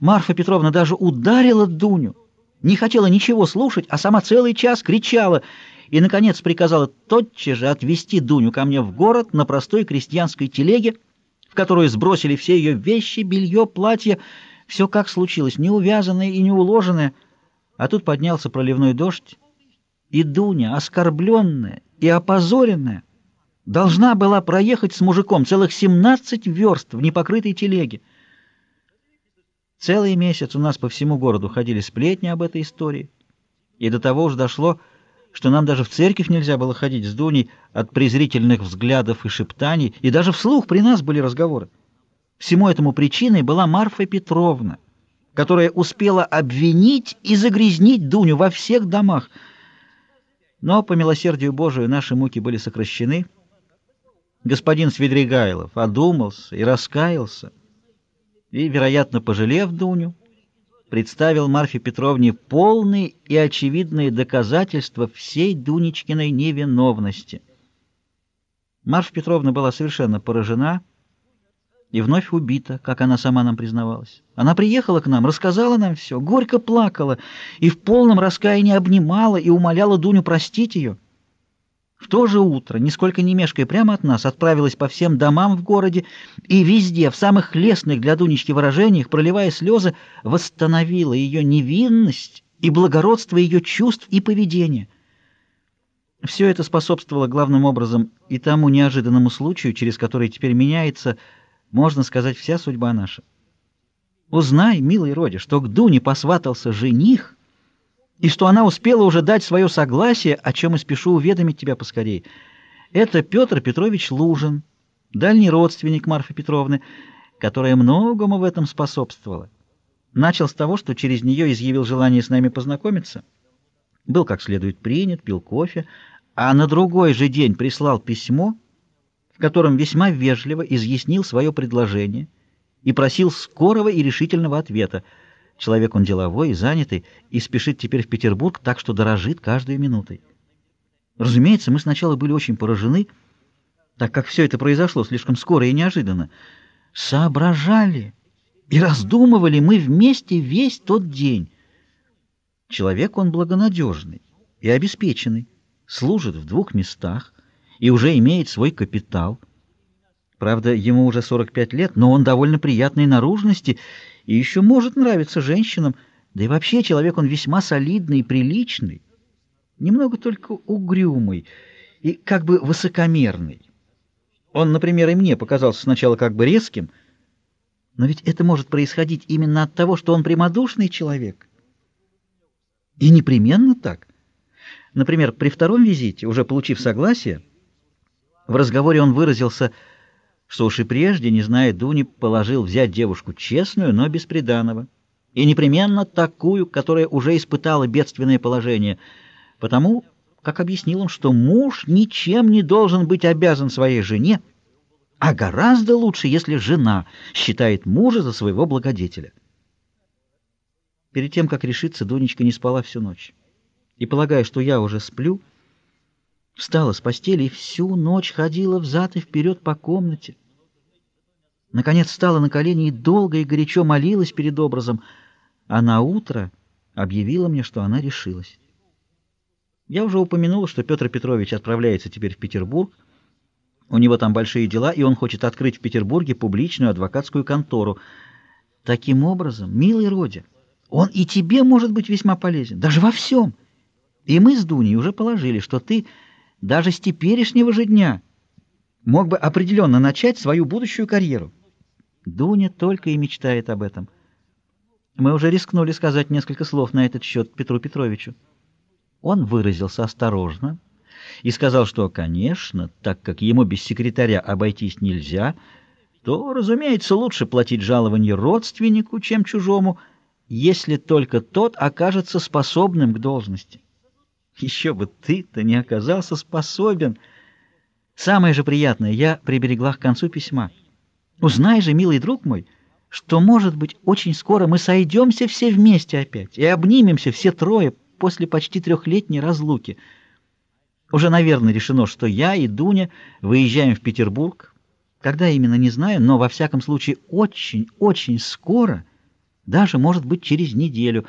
Марфа Петровна даже ударила Дуню, не хотела ничего слушать, а сама целый час кричала и, наконец, приказала тотчас же отвезти Дуню ко мне в город на простой крестьянской телеге, в которую сбросили все ее вещи, белье, платье, все как случилось, не увязанное и не уложенное. А тут поднялся проливной дождь, и Дуня, оскорбленная и опозоренная, должна была проехать с мужиком целых 17 верст в непокрытой телеге. Целый месяц у нас по всему городу ходили сплетни об этой истории, и до того уж дошло, что нам даже в церковь нельзя было ходить с Дуней от презрительных взглядов и шептаний, и даже вслух при нас были разговоры. Всему этому причиной была Марфа Петровна, которая успела обвинить и загрязнить Дуню во всех домах. Но, по милосердию Божию, наши муки были сокращены. Господин Свидригайлов одумался и раскаялся, и, вероятно, пожалев Дуню, представил Марфе Петровне полные и очевидные доказательства всей Дунечкиной невиновности. Марфа Петровна была совершенно поражена и вновь убита, как она сама нам признавалась. Она приехала к нам, рассказала нам все, горько плакала и в полном раскаянии обнимала и умоляла Дуню простить ее. В то же утро, нисколько не мешкая прямо от нас, отправилась по всем домам в городе и везде, в самых лестных для Дунечки выражениях, проливая слезы, восстановила ее невинность и благородство ее чувств и поведения. Все это способствовало главным образом и тому неожиданному случаю, через который теперь меняется, можно сказать, вся судьба наша. Узнай, милый Роди, что к Дуне посватался жених, и что она успела уже дать свое согласие, о чем и спешу уведомить тебя поскорей. Это Петр Петрович Лужин, дальний родственник Марфы Петровны, которая многому в этом способствовала. Начал с того, что через нее изъявил желание с нами познакомиться, был как следует принят, пил кофе, а на другой же день прислал письмо, в котором весьма вежливо изъяснил свое предложение и просил скорого и решительного ответа — Человек он деловой и занятый, и спешит теперь в Петербург, так что дорожит каждой минутой. Разумеется, мы сначала были очень поражены, так как все это произошло слишком скоро и неожиданно. Соображали и раздумывали мы вместе весь тот день. Человек он благонадежный и обеспеченный, служит в двух местах и уже имеет свой капитал. Правда, ему уже 45 лет, но он довольно приятной наружности и еще может нравиться женщинам, да и вообще человек он весьма солидный и приличный, немного только угрюмый и как бы высокомерный. Он, например, и мне показался сначала как бы резким, но ведь это может происходить именно от того, что он прямодушный человек. И непременно так. Например, при втором визите, уже получив согласие, в разговоре он выразился что уж и прежде, не зная Дуни, положил взять девушку честную, но бесприданного, и непременно такую, которая уже испытала бедственное положение, потому, как объяснил он, что муж ничем не должен быть обязан своей жене, а гораздо лучше, если жена считает мужа за своего благодетеля. Перед тем, как решиться, Дунечка не спала всю ночь. И, полагая, что я уже сплю, Встала с постели и всю ночь ходила взад и вперед по комнате. Наконец встала на колени и долго и горячо молилась перед образом, а на утро объявила мне, что она решилась. Я уже упомянул, что Петр Петрович отправляется теперь в Петербург. У него там большие дела, и он хочет открыть в Петербурге публичную адвокатскую контору. Таким образом, милый Родя, он и тебе может быть весьма полезен, даже во всем. И мы с Дуней уже положили, что ты даже с теперешнего же дня мог бы определенно начать свою будущую карьеру. Дуня только и мечтает об этом. Мы уже рискнули сказать несколько слов на этот счет Петру Петровичу. Он выразился осторожно и сказал, что, конечно, так как ему без секретаря обойтись нельзя, то, разумеется, лучше платить жалование родственнику, чем чужому, если только тот окажется способным к должности. Еще бы ты-то не оказался способен. Самое же приятное я приберегла к концу письма. Узнай же, милый друг мой, что, может быть, очень скоро мы сойдемся все вместе опять и обнимемся все трое после почти трехлетней разлуки. Уже, наверное, решено, что я и Дуня выезжаем в Петербург. Когда именно, не знаю, но, во всяком случае, очень-очень скоро Даже, может быть, через неделю.